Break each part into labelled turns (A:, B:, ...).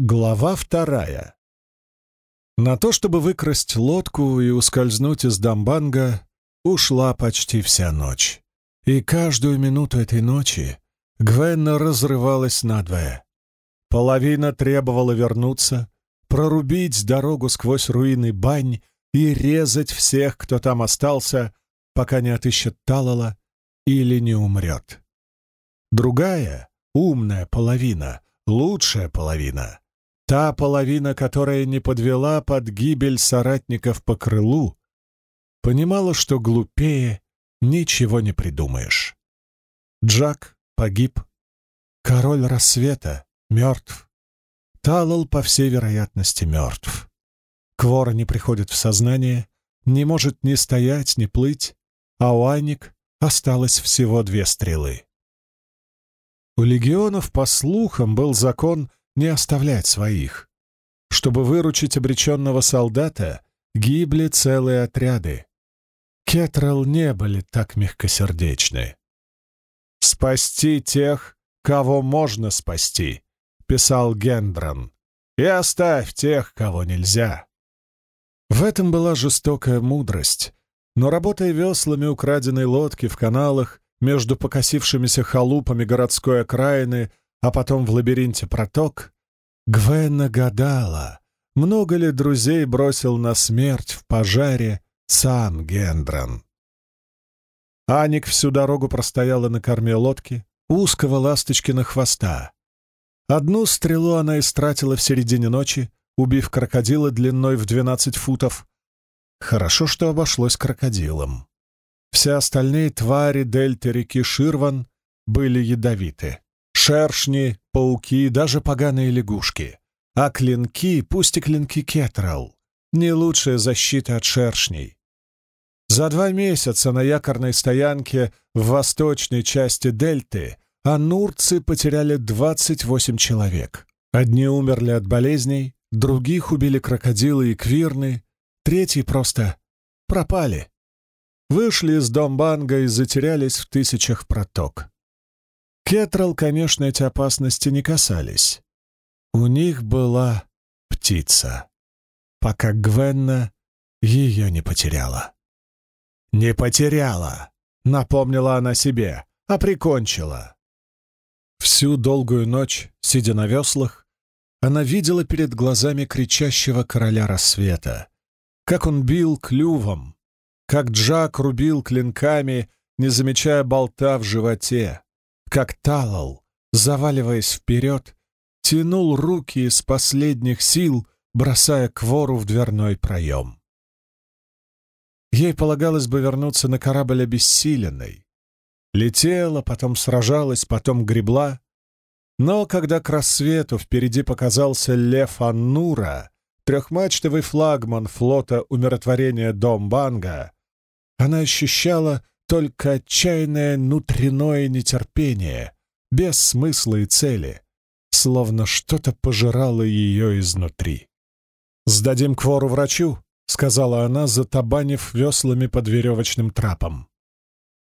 A: Глава вторая. На то, чтобы выкрасть лодку и ускользнуть из Дамбанга, ушла почти вся ночь. И каждую минуту этой ночи Гвенна разрывалась надвое. Половина требовала вернуться, прорубить дорогу сквозь руины бань и резать всех, кто там остался, пока не отыщет Талала или не умрет. Другая, умная половина, лучшая половина, та половина, которая не подвела под гибель соратников по крылу, понимала, что глупее ничего не придумаешь. Джак погиб, король рассвета мертв, Талал, по всей вероятности, мертв. Квора не приходит в сознание, не может ни стоять, ни плыть, а у Айник осталось всего две стрелы. У легионов, по слухам, был закон не оставлять своих. Чтобы выручить обреченного солдата, гибли целые отряды. Кетрал не были так мягкосердечны. «Спасти тех, кого можно спасти», — писал Гендрон, — «и оставь тех, кого нельзя». В этом была жестокая мудрость, но работая веслами украденной лодки в каналах между покосившимися халупами городской окраины, а потом в лабиринте проток, Гвена гадала, много ли друзей бросил на смерть в пожаре сам Гендрон. Аник всю дорогу простояла на корме лодки, узкого ласточкина хвоста. Одну стрелу она истратила в середине ночи, убив крокодила длиной в 12 футов. Хорошо, что обошлось крокодилом. Все остальные твари дельты реки Ширван были ядовиты. Шершни, пауки, даже поганые лягушки. А клинки, пусть и клинки Кетрал, не лучшая защита от шершней. За два месяца на якорной стоянке в восточной части дельты анурцы потеряли 28 человек. Одни умерли от болезней, других убили крокодилы и квирны, третьи просто пропали вышли из Домбанга и затерялись в тысячах проток. Кетрал, конечно, эти опасности не касались. У них была птица, пока Гвенна ее не потеряла. «Не потеряла!» — напомнила она себе, а прикончила. Всю долгую ночь, сидя на веслах, она видела перед глазами кричащего короля рассвета, как он бил клювом, как Джак рубил клинками, не замечая болта в животе, как Талал, заваливаясь вперед, тянул руки из последних сил, бросая квору в дверной проем. Ей полагалось бы вернуться на корабль обессиленной. Летела, потом сражалась, потом гребла. Но когда к рассвету впереди показался лев Аннура, трехмачтовый флагман флота умиротворения Домбанга, она ощущала только отчаянное внутреннее нетерпение, без смысла и цели, словно что-то пожирало ее изнутри. «Сдадим квору врачу», — сказала она, затабанив веслами под веревочным трапом.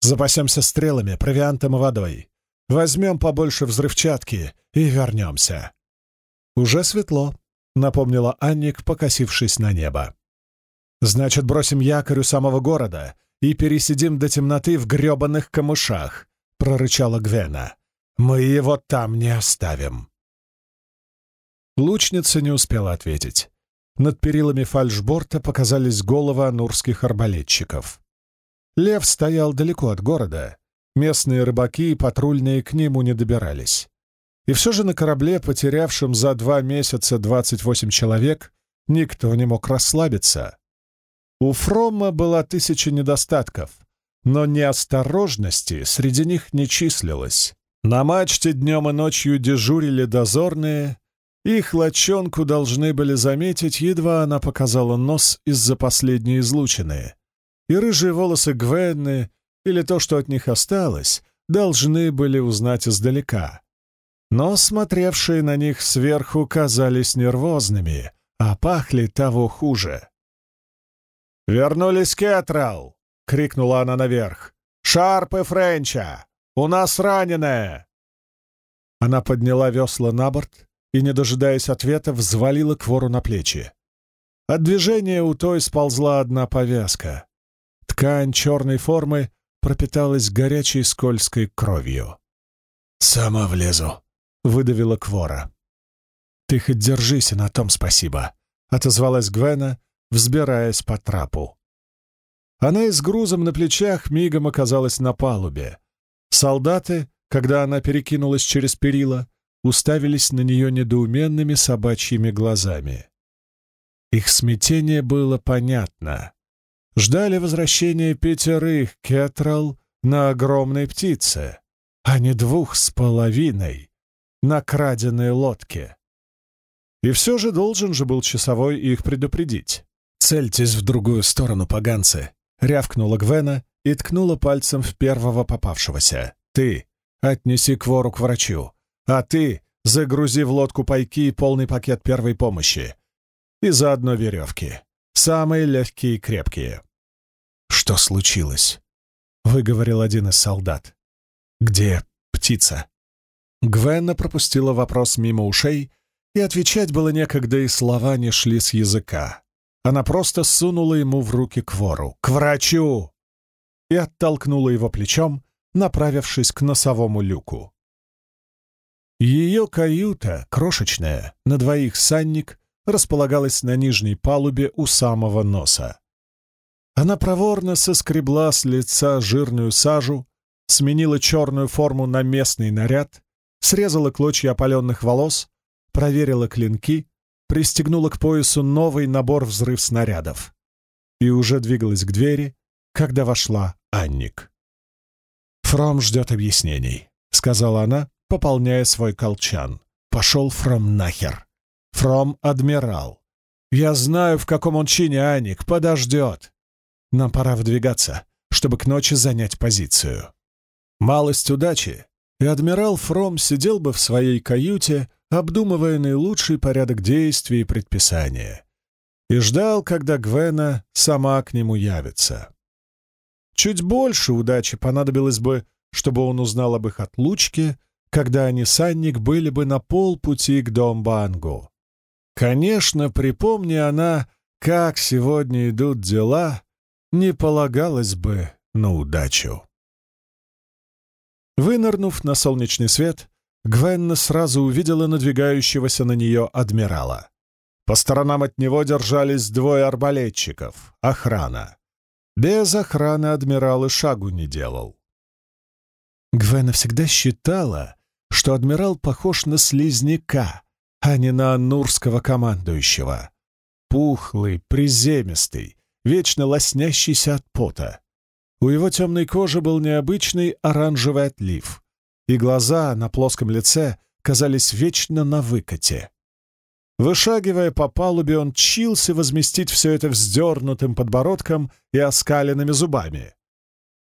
A: «Запасемся стрелами, провиантом и водой. Возьмем побольше взрывчатки и вернемся». «Уже светло», — напомнила Анник, покосившись на небо. Значит, бросим якорь у самого города и пересидим до темноты в грёбаных камышах», — прорычала Гвена. «Мы его там не оставим». Лучница не успела ответить. Над перилами фальшборта показались головы анурских арбалетчиков. Лев стоял далеко от города. Местные рыбаки и патрульные к нему не добирались. И все же на корабле, потерявшем за два месяца 28 человек, никто не мог расслабиться. У Фромма была тысяча недостатков, но неосторожности среди них не числилось. На мачте днем и ночью дежурили дозорные, их лочонку должны были заметить, едва она показала нос из-за последней излучины. И рыжие волосы Гвенны, или то, что от них осталось, должны были узнать издалека. Но смотревшие на них сверху казались нервозными, а пахли того хуже. «Вернулись Кетрал!» — крикнула она наверх. «Шарп и Френча! У нас раненые!» Она подняла весла на борт и, не дожидаясь ответа, взвалила Квору на плечи. От движения у той сползла одна повязка. Ткань черной формы пропиталась горячей скользкой кровью. «Сама влезу», — выдавила Квора. «Ты хоть держись, и на том спасибо», — отозвалась Гвена, взбираясь по трапу. Она и с грузом на плечах мигом оказалась на палубе. Солдаты, когда она перекинулась через перила, уставились на нее недоуменными собачьими глазами. Их смятение было понятно. Ждали возвращения пятерых кетрал на огромной птице, а не двух с половиной на краденой лодке. И все же должен же был часовой их предупредить. «Цельтесь в другую сторону, поганцы!» — рявкнула Гвена и ткнула пальцем в первого попавшегося. «Ты отнеси Квору к врачу, а ты загрузи в лодку пайки и полный пакет первой помощи. И заодно веревки. Самые легкие и крепкие». «Что случилось?» — выговорил один из солдат. «Где птица?» Гвенна пропустила вопрос мимо ушей, и отвечать было некогда, и слова не шли с языка. Она просто сунула ему в руки квору. «К врачу!» и оттолкнула его плечом, направившись к носовому люку. Ее каюта, крошечная, на двоих санник, располагалась на нижней палубе у самого носа. Она проворно соскребла с лица жирную сажу, сменила черную форму на местный наряд, срезала клочья опаленных волос, проверила клинки, пристегнула к поясу новый набор взрыв снарядов и уже двигалась к двери, когда вошла Анник. «Фром ждет объяснений», — сказала она, пополняя свой колчан. «Пошел Фром нахер. Фром — адмирал. Я знаю, в каком он чине, Анник, подождет. Нам пора выдвигаться, чтобы к ночи занять позицию». Малость удачи, и адмирал Фром сидел бы в своей каюте, обдумывая наилучший порядок действий и предписания, и ждал, когда Гвена сама к нему явится. Чуть больше удачи понадобилось бы, чтобы он узнал об их отлучке, когда они с Анник были бы на полпути к Домбангу. Конечно, припомни она, как сегодня идут дела, не полагалось бы на удачу. Вынырнув на солнечный свет, Гвенна сразу увидела надвигающегося на нее адмирала. По сторонам от него держались двое арбалетчиков, охрана. Без охраны адмирал и шагу не делал. Гвена всегда считала, что адмирал похож на слизняка, а не на аннурского командующего. Пухлый, приземистый, вечно лоснящийся от пота. У его темной кожи был необычный оранжевый отлив, и глаза на плоском лице казались вечно на выкате. Вышагивая по палубе, он чился возместить все это вздернутым подбородком и оскаленными зубами.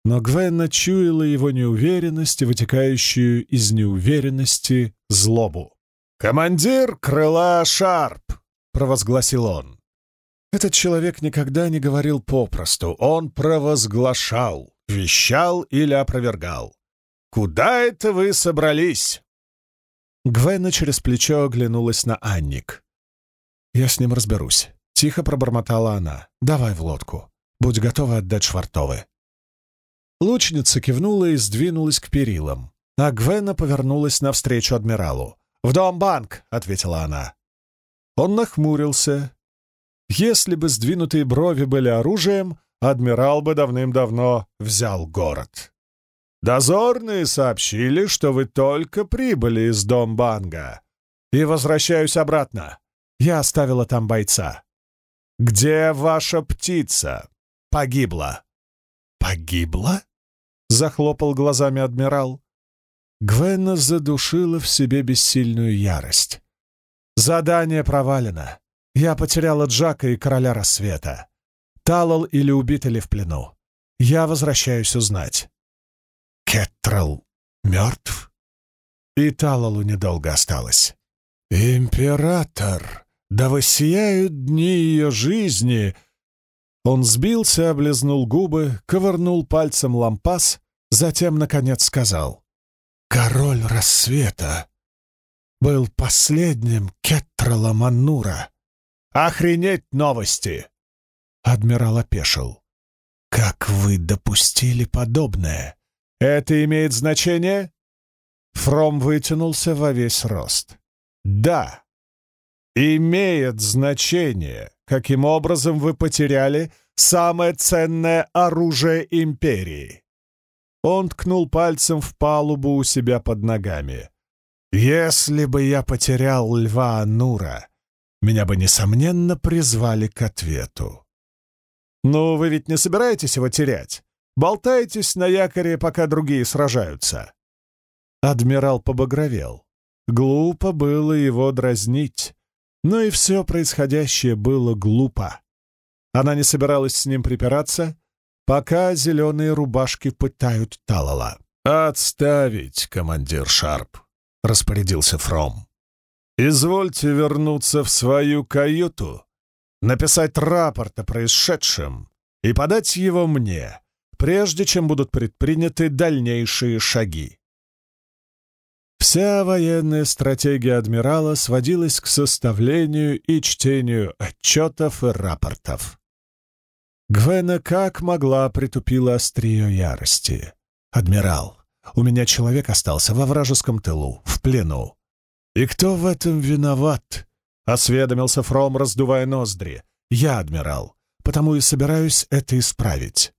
A: Но Гвенна чуяла его неуверенность и вытекающую из неуверенности злобу. «Командир крыла Шарп!» — провозгласил он. Этот человек никогда не говорил попросту, он провозглашал, вещал или опровергал. «Куда это вы собрались?» Гвена через плечо оглянулась на Анник. «Я с ним разберусь», — тихо пробормотала она. «Давай в лодку. Будь готова отдать швартовы». Лучница кивнула и сдвинулась к перилам, а Гвена повернулась навстречу адмиралу. «В дом банк», — ответила она. Он нахмурился, если бы сдвинутые брови были оружием, адмирал бы давным-давно взял город. Дозорные сообщили, что вы только прибыли из Домбанга. И возвращаюсь обратно. Я оставила там бойца. Где ваша птица? Погибла. Погибла? Захлопал глазами адмирал. Гвена задушила в себе бессильную ярость. Задание провалено. Я потеряла Джака и Короля Рассвета. Талал или убит, или в плену. Я возвращаюсь узнать. Кеттрал мертв? И Талалу недолго осталось. «Император! Да воссияют дни ее жизни!» Он сбился, облизнул губы, ковырнул пальцем лампас, затем, наконец, сказал. «Король рассвета!» был последним Кеттрала Маннура. Охренеть новости!» Адмирал опешил. «Как вы допустили подобное? Это имеет значение?» Фром вытянулся во весь рост. «Да, имеет значение, каким образом вы потеряли самое ценное оружие Империи». Он ткнул пальцем в палубу у себя под ногами. «Если бы я потерял льва Анура, меня бы, несомненно, призвали к ответу». «Но вы ведь не собираетесь его терять? Болтаетесь на якоре, пока другие сражаются?» Адмирал побагровел. Глупо было его дразнить, но и все происходящее было глупо. Она не собиралась с ним припираться, пока зеленые рубашки пытают Талала. «Отставить, командир Шарп», — распорядился Фром. «Извольте вернуться в свою каюту, написать рапорт о происшедшем и подать его мне, прежде чем будут предприняты дальнейшие шаги. Вся военная стратегия адмирала сводилась к составлению и чтению отчетов и рапортов. Гвена как могла притупила острие ярости. «Адмирал, у меня человек остался во вражеском тылу, в плену. И кто в этом виноват?» — осведомился Фром, раздувая ноздри. «Я, адмирал, потому и собираюсь это исправить.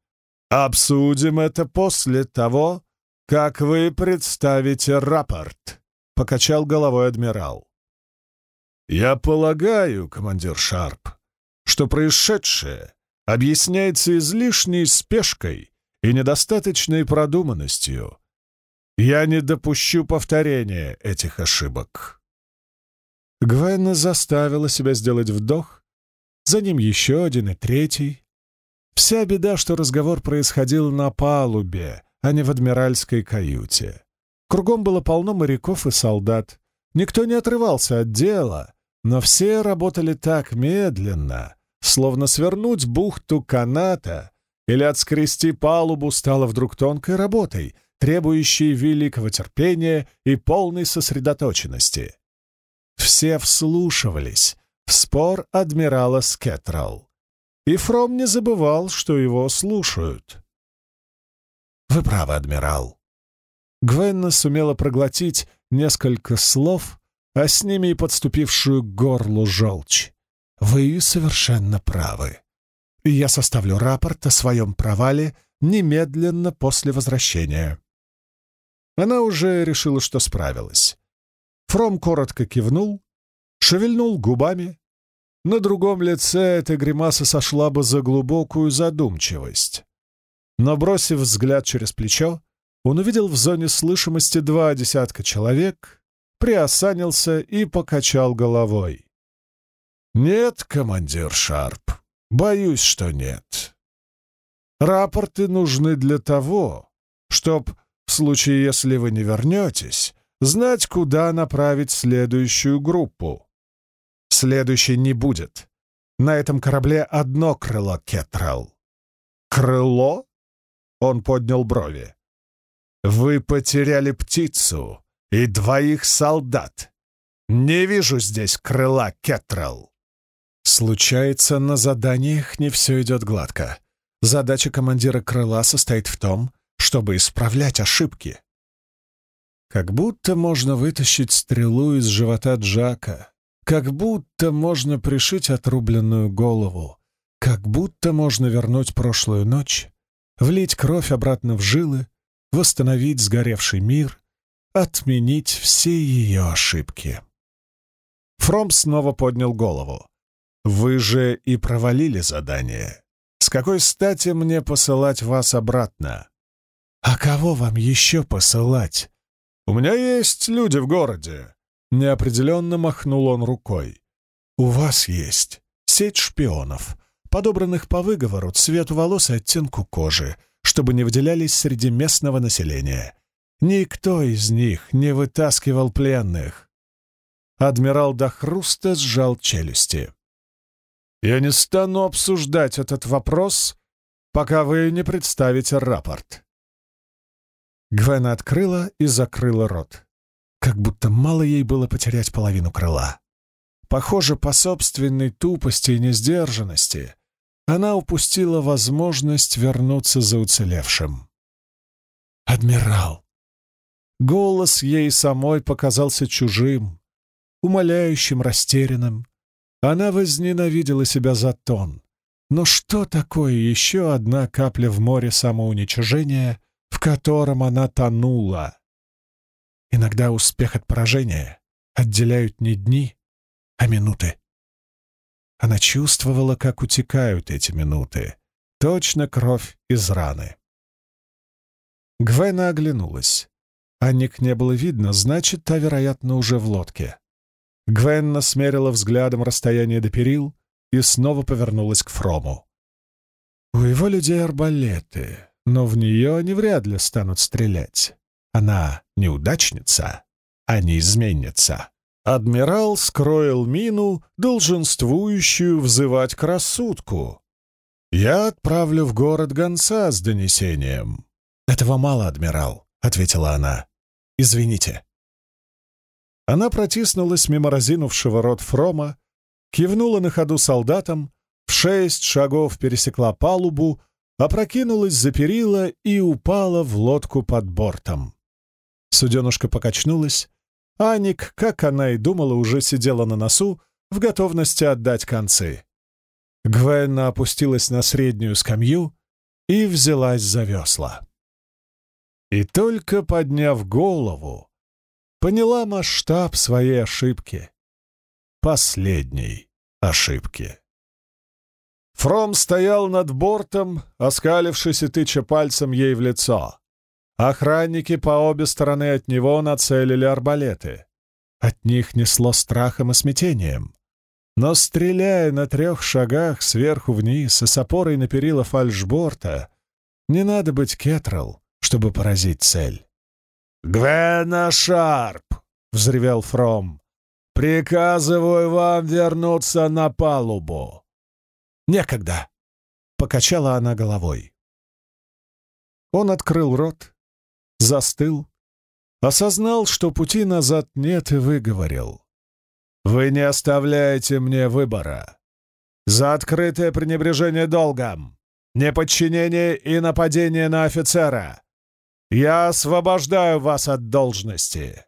A: Обсудим это после того, «Как вы представите рапорт?» — покачал головой адмирал. «Я полагаю, командир Шарп, что происшедшее объясняется излишней спешкой и недостаточной продуманностью. Я не допущу повторения этих ошибок». Гвенна заставила себя сделать вдох, за ним еще один и третий. Вся беда, что разговор происходил на палубе, а не в адмиральской каюте. Кругом было полно моряков и солдат. Никто не отрывался от дела, но все работали так медленно, словно свернуть бухту каната или отскрести палубу стало вдруг тонкой работой, требующей великого терпения и полной сосредоточенности. Все вслушивались в спор адмирала Скетрал. И Фром не забывал, что его слушают. «Вы правы, адмирал». Гвенна сумела проглотить несколько слов, а с ними и подступившую к горлу желчь. «Вы совершенно правы. И я составлю рапорт о своем провале немедленно после возвращения». Она уже решила, что справилась. Фром коротко кивнул, шевельнул губами. На другом лице эта гримаса сошла бы за глубокую задумчивость. Но, бросив взгляд через плечо, он увидел в зоне слышимости два десятка человек, приосанился и покачал головой. «Нет, командир Шарп, боюсь, что нет. Рапорты нужны для того, чтоб, в случае, если вы не вернетесь, знать, куда направить следующую группу. Следующей не будет. На этом корабле одно крыло Кетрал. Крыло? Он поднял брови. «Вы потеряли птицу и двоих солдат. Не вижу здесь крыла Кетрал». Случается, на заданиях не все идет гладко. Задача командира крыла состоит в том, чтобы исправлять ошибки. Как будто можно вытащить стрелу из живота Джака, как будто можно пришить отрубленную голову, как будто можно вернуть прошлую ночь влить кровь обратно в жилы, восстановить сгоревший мир, отменить все ее ошибки. Фром снова поднял голову. «Вы же и провалили задание. С какой стати мне посылать вас обратно?» «А кого вам еще посылать?» «У меня есть люди в городе», — неопределенно махнул он рукой. «У вас есть сеть шпионов, подобранных по выговору, цвету волос и оттенку кожи, чтобы не выделялись среди местного населения. Никто из них не вытаскивал пленных. Адмирал до хруста сжал челюсти. «Я не стану обсуждать этот вопрос, пока вы не представите рапорт». Гвена открыла и закрыла рот. Как будто мало ей было потерять половину крыла. Похоже, по собственной тупости и несдержанности она упустила возможность вернуться за уцелевшим. «Адмирал!» Голос ей самой показался чужим, умоляющим, растерянным. Она возненавидела себя за тон. Но что такое еще одна капля в море самоуничижения, в котором она тонула? Иногда успех от поражения отделяют не дни, а минуты. Она чувствовала, как утекают эти минуты. Точно кровь из раны. Гвена оглянулась. Анник не было видно, значит, та, вероятно, уже в лодке. Гвенна смерила взглядом расстояние до перил и снова повернулась к Фрому. У его людей арбалеты, но в нее они вряд ли станут стрелять. Она неудачница, а не изменница. Адмирал скроил мину, долженствующую взывать к рассудку. «Я отправлю в город гонца с донесением». «Этого мало, адмирал», — ответила она. «Извините». Она протиснулась мимо разинувшего рот Фрома, кивнула на ходу солдатам, в шесть шагов пересекла палубу, опрокинулась за перила и упала в лодку под бортом. Суденушка покачнулась. Аник, как она и думала, уже сидела на носу, в готовности отдать концы. Гвенна опустилась на среднюю скамью и взялась за весла. И только подняв голову, поняла масштаб своей ошибки. Последней ошибки. Фром стоял над бортом, оскалившись и тыча пальцем ей в лицо. Охранники по обе стороны от него нацелили арбалеты. От них несло страхом и смятением. Но, стреляя на трех шагах сверху вниз и с опорой на перила фальшборта, не надо быть кетрал, чтобы поразить цель. «Гвена Шарп!» — взревел Фром. «Приказываю вам вернуться на палубу!» «Некогда!» — покачала она головой. Он открыл рот, застыл, осознал, что пути назад нет, и выговорил. «Вы не оставляете мне выбора. За открытое пренебрежение долгом, неподчинение и нападение на офицера я освобождаю вас от должности!»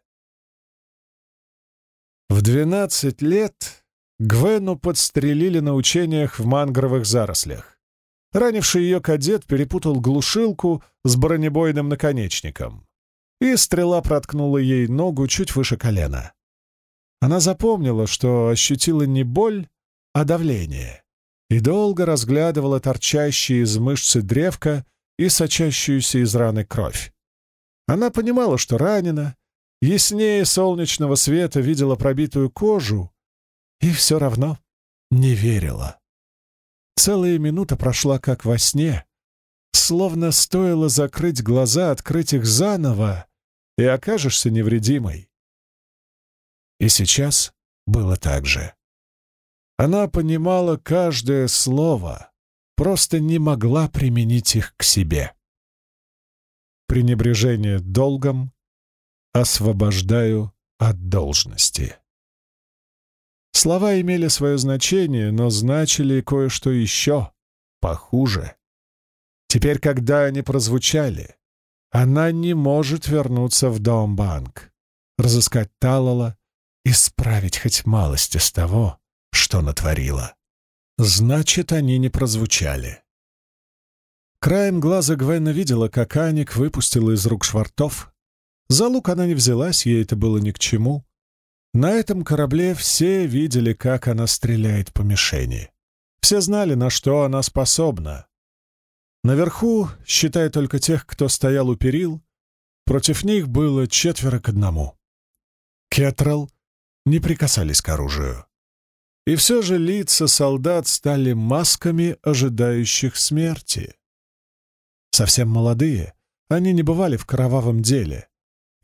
A: В двенадцать лет Гвену подстрелили на учениях в мангровых зарослях. Ранивший ее кадет перепутал глушилку с бронебойным наконечником, и стрела проткнула ей ногу чуть выше колена. Она запомнила, что ощутила не боль, а давление, и долго разглядывала торчащие из мышцы древка и сочащуюся из раны кровь. Она понимала, что ранена, яснее солнечного света видела пробитую кожу и все равно не верила. Целая минута прошла как во сне, словно стоило закрыть глаза, открыть их заново, и окажешься невредимой. И сейчас было так же. Она понимала каждое слово, просто не могла применить их к себе пренебрежение долгом, освобождаю от должности. Слова имели свое значение, но значили кое-что еще, похуже. Теперь, когда они прозвучали, она не может вернуться в Домбанк, разыскать Талала, исправить хоть малость из того, что натворила. Значит, они не прозвучали. Краем глаза Гвена видела, как Аник выпустила из рук швартов. За лук она не взялась, ей это было ни к чему. На этом корабле все видели, как она стреляет по мишени. Все знали, на что она способна. Наверху, считая только тех, кто стоял у перил, против них было четверо к одному. Кетрал не прикасались к оружию. И все же лица солдат стали масками ожидающих смерти. Совсем молодые, они не бывали в кровавом деле.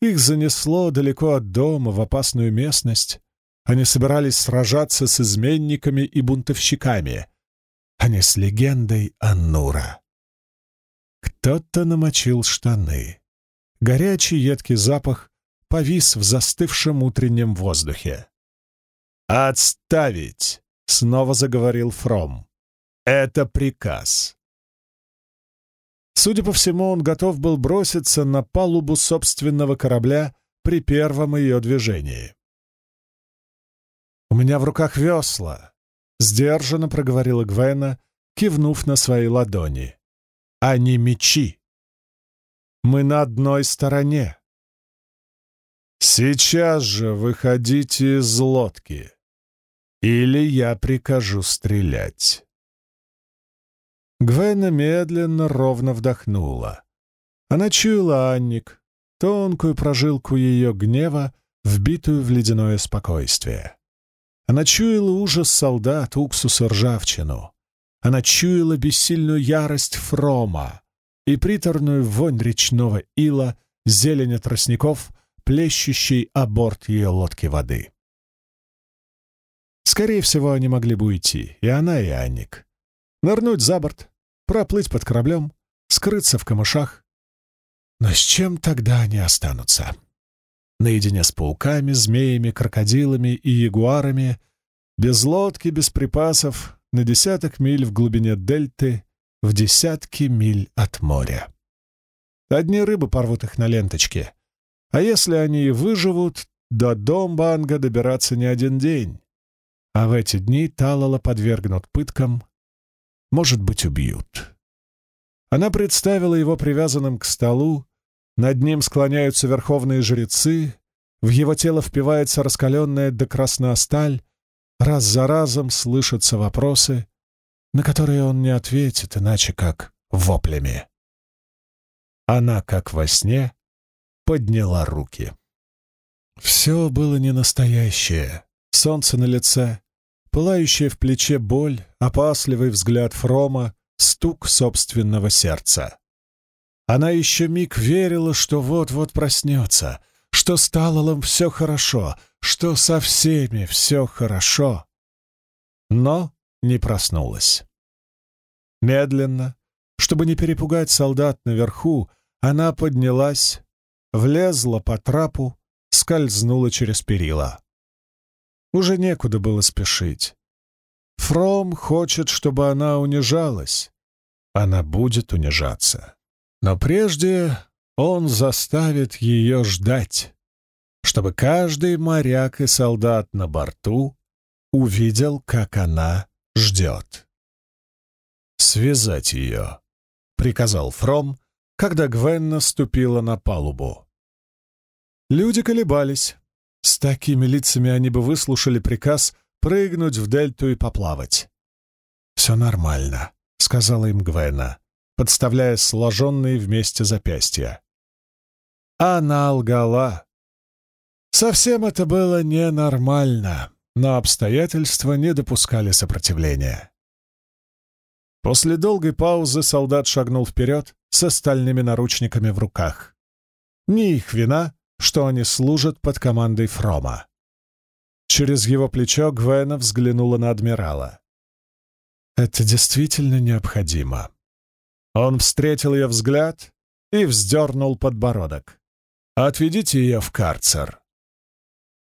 A: Их занесло далеко от дома, в опасную местность. Они собирались сражаться с изменниками и бунтовщиками, а не с легендой Аннура. Кто-то намочил штаны. Горячий едкий запах повис в застывшем утреннем воздухе. «Отставить!» — снова заговорил Фром. «Это приказ». Судя по всему, он готов был броситься на палубу собственного корабля при первом ее движении. «У меня в руках весла», — сдержанно проговорила Гвена, кивнув на свои ладони. «А не мечи. Мы на одной стороне. Сейчас же выходите из лодки, или я прикажу стрелять». Гвена медленно, ровно вдохнула. Она чуяла Анник, тонкую прожилку ее гнева, вбитую в ледяное спокойствие. Она чуяла ужас солдат, уксус и ржавчину. Она чуяла бессильную ярость Фрома и приторную вонь речного ила, зелень тростников, плещущий о борт ее лодки воды. Скорее всего, они могли бы уйти, и она, и Анник. Нырнуть за борт, проплыть под кораблем, скрыться в камышах. Но с чем тогда они останутся? Наедине с пауками, змеями, крокодилами и ягуарами, без лодки, без припасов, на десяток миль в глубине дельты, в десятки миль от моря. Одни рыбы порвут их на ленточке, а если они и выживут, до Домбанга добираться не один день. А в эти дни Талала подвергнут пыткам, может быть, убьют. Она представила его привязанным к столу, над ним склоняются верховные жрецы, в его тело впивается раскаленная до красна сталь, раз за разом слышатся вопросы, на которые он не ответит, иначе как воплями. Она, как во сне, подняла руки. Все было не настоящее. Солнце на лице, пылающая в плече боль, опасливый взгляд Фрома, стук собственного сердца. Она еще миг верила, что вот-вот проснется, что с Талалом все хорошо, что со всеми все хорошо. Но не проснулась. Медленно, чтобы не перепугать солдат наверху, она поднялась, влезла по трапу, скользнула через перила. Уже некуда было спешить. Фром хочет, чтобы она унижалась. Она будет унижаться. Но прежде он заставит ее ждать, чтобы каждый моряк и солдат на борту увидел, как она ждет. «Связать ее», — приказал Фром, когда Гвен наступила на палубу. Люди колебались. С такими лицами они бы выслушали приказ прыгнуть в дельту и поплавать. «Все нормально», — сказала им Гвена, подставляя сложенные вместе запястья. Она лгала. Совсем это было ненормально, но обстоятельства не допускали сопротивления. После долгой паузы солдат шагнул вперед с остальными наручниками в руках. Не их вина, что они служат под командой Фрома. Через его плечо Гвена взглянула на адмирала. «Это действительно необходимо». Он встретил ее взгляд и вздернул подбородок. «Отведите ее в карцер».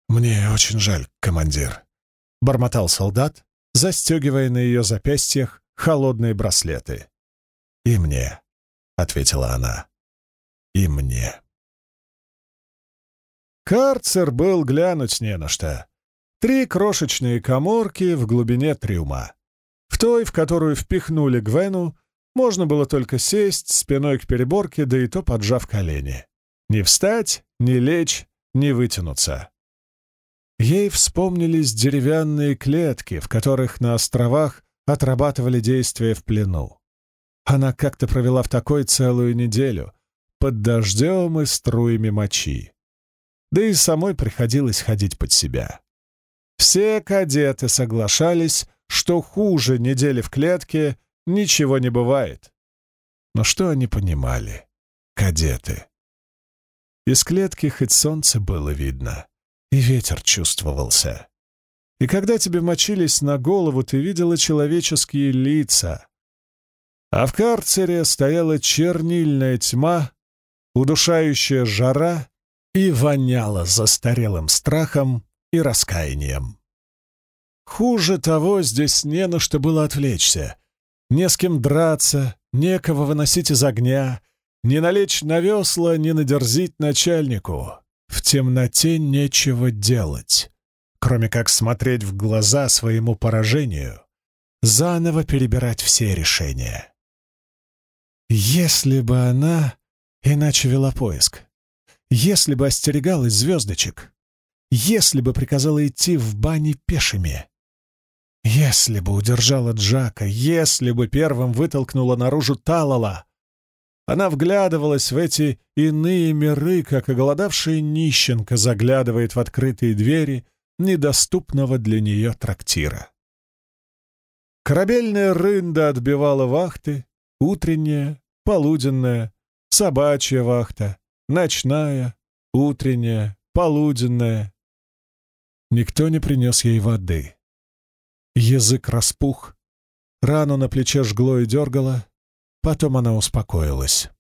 A: «Мне очень жаль, командир», — бормотал солдат, застегивая на ее запястьях холодные браслеты. «И мне», — ответила она, — «и мне». Карцер был глянуть не на что. Три крошечные коморки в глубине трюма. В той, в которую впихнули Гвену, можно было только сесть спиной к переборке, да и то поджав колени. Не встать, не лечь, не вытянуться. Ей вспомнились деревянные клетки, в которых на островах отрабатывали действия в плену. Она как-то провела в такой целую неделю, под дождем и струями мочи да и самой приходилось ходить под себя. Все кадеты соглашались, что хуже недели в клетке ничего не бывает. Но что они понимали, кадеты? Из клетки хоть солнце было видно, и ветер чувствовался. И когда тебе мочились на голову, ты видела человеческие лица. А в карцере стояла чернильная тьма, удушающая жара и воняло застарелым страхом и раскаянием. Хуже того, здесь не на что было отвлечься. Не с кем драться, некого выносить из огня, не налечь на весла, не надерзить начальнику. В темноте нечего делать, кроме как смотреть в глаза своему поражению, заново перебирать все решения. Если бы она иначе вела поиск, если бы остерегалась звездочек, если бы приказала идти в бане пешими, если бы удержала Джака, если бы первым вытолкнула наружу Талала, она вглядывалась в эти иные миры, как оголодавшая нищенка заглядывает в открытые двери недоступного для нее трактира. Корабельная рында отбивала вахты, утренняя, полуденная, собачья вахта, ночная, утренняя, полуденная. Никто не принес ей воды. Язык распух, рану на плече жгло и дергало, потом она успокоилась.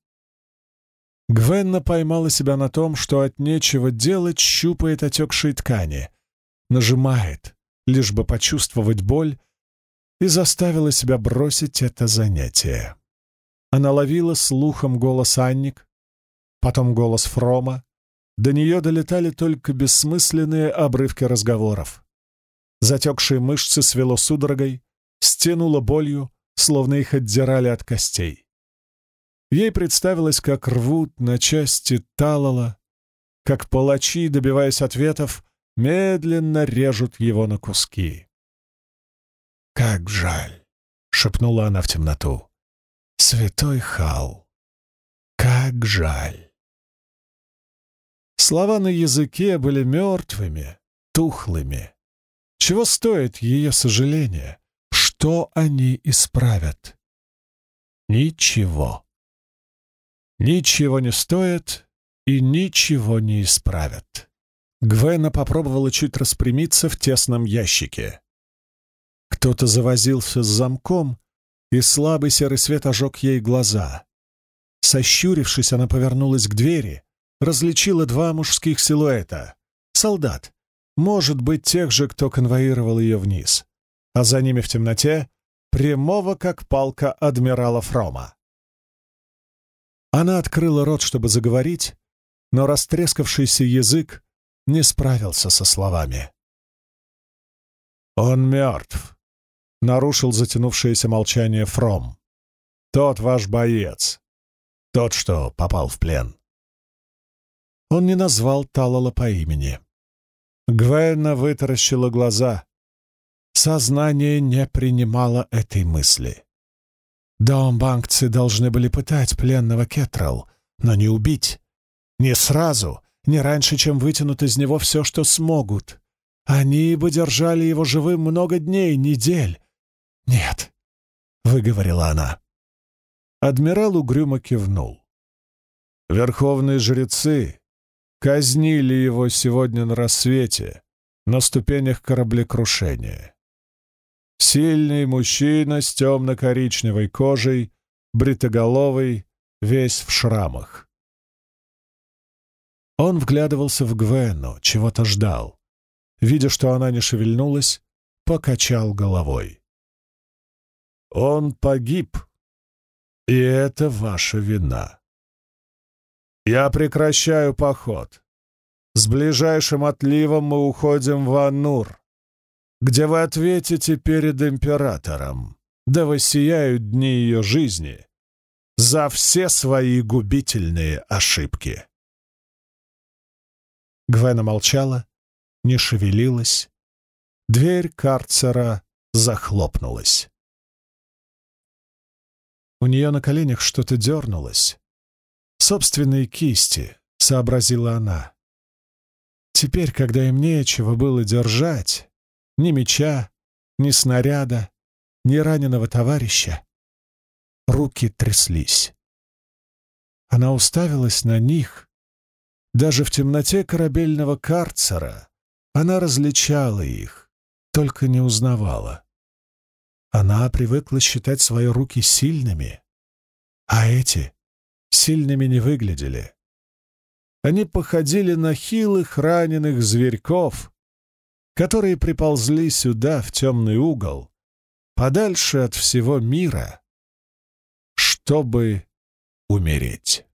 A: Гвенна поймала себя на том, что от нечего делать щупает отекшие ткани, нажимает, лишь бы почувствовать боль, и заставила себя бросить это занятие. Она ловила слухом голос Анник, потом голос Фрома. До нее долетали только бессмысленные обрывки разговоров. Затекшие мышцы свело судорогой, стянуло болью, словно их отдирали от костей. Ей представилось, как рвут на части талала, как палачи, добиваясь ответов, медленно режут его на куски. «Как жаль!» — шепнула она в темноту. «Святой Хал! Как жаль!» Слова на языке были мертвыми, тухлыми. Чего стоит ее сожаление? Что они исправят? Ничего. Ничего не стоит и ничего не исправят. Гвена попробовала чуть распрямиться в тесном ящике. Кто-то завозился с замком, и слабый серый свет ожег ей глаза. Сощурившись, она повернулась к двери, различила два мужских силуэта. Солдат, может быть, тех же, кто конвоировал ее вниз, а за ними в темноте прямого, как палка адмирала Фрома. Она открыла рот, чтобы заговорить, но растрескавшийся язык не справился со словами. «Он мертв», — нарушил затянувшееся молчание Фром. «Тот ваш боец, тот, что попал в плен». Он не назвал Талала по имени. Гвена вытаращила глаза. Сознание не принимало этой мысли. Даумбангцы должны были пытать пленного Кетрал, но не убить. Не сразу, не раньше, чем вытянут из него все, что смогут. Они бы держали его живым много дней, недель. «Нет», — выговорила она. Адмирал угрюмо кивнул. «Верховные жрецы казнили его сегодня на рассвете на ступенях кораблекрушения. Сильный мужчина с темно-коричневой кожей, бритоголовый, весь в шрамах. Он вглядывался в Гвену, чего-то ждал. Видя, что она не шевельнулась, покачал головой. «Он погиб, и это ваша вина. Я прекращаю поход. С ближайшим отливом мы уходим в Анур, где вы ответите перед императором, да воссияют дни ее жизни за все свои губительные ошибки. Гвена молчала, не шевелилась. Дверь карцера захлопнулась. У нее на коленях что-то дернулось. «Собственные кисти», — сообразила она. Теперь, когда им нечего было держать, ни меча, ни снаряда, ни раненого товарища, руки тряслись. Она уставилась на них. Даже в темноте корабельного карцера она различала их, только не узнавала. Она привыкла считать свои руки сильными, а эти сильными не выглядели. они походили на хилых раненых зверьков, которые приползли сюда, в темный угол, подальше от всего мира, чтобы умереть.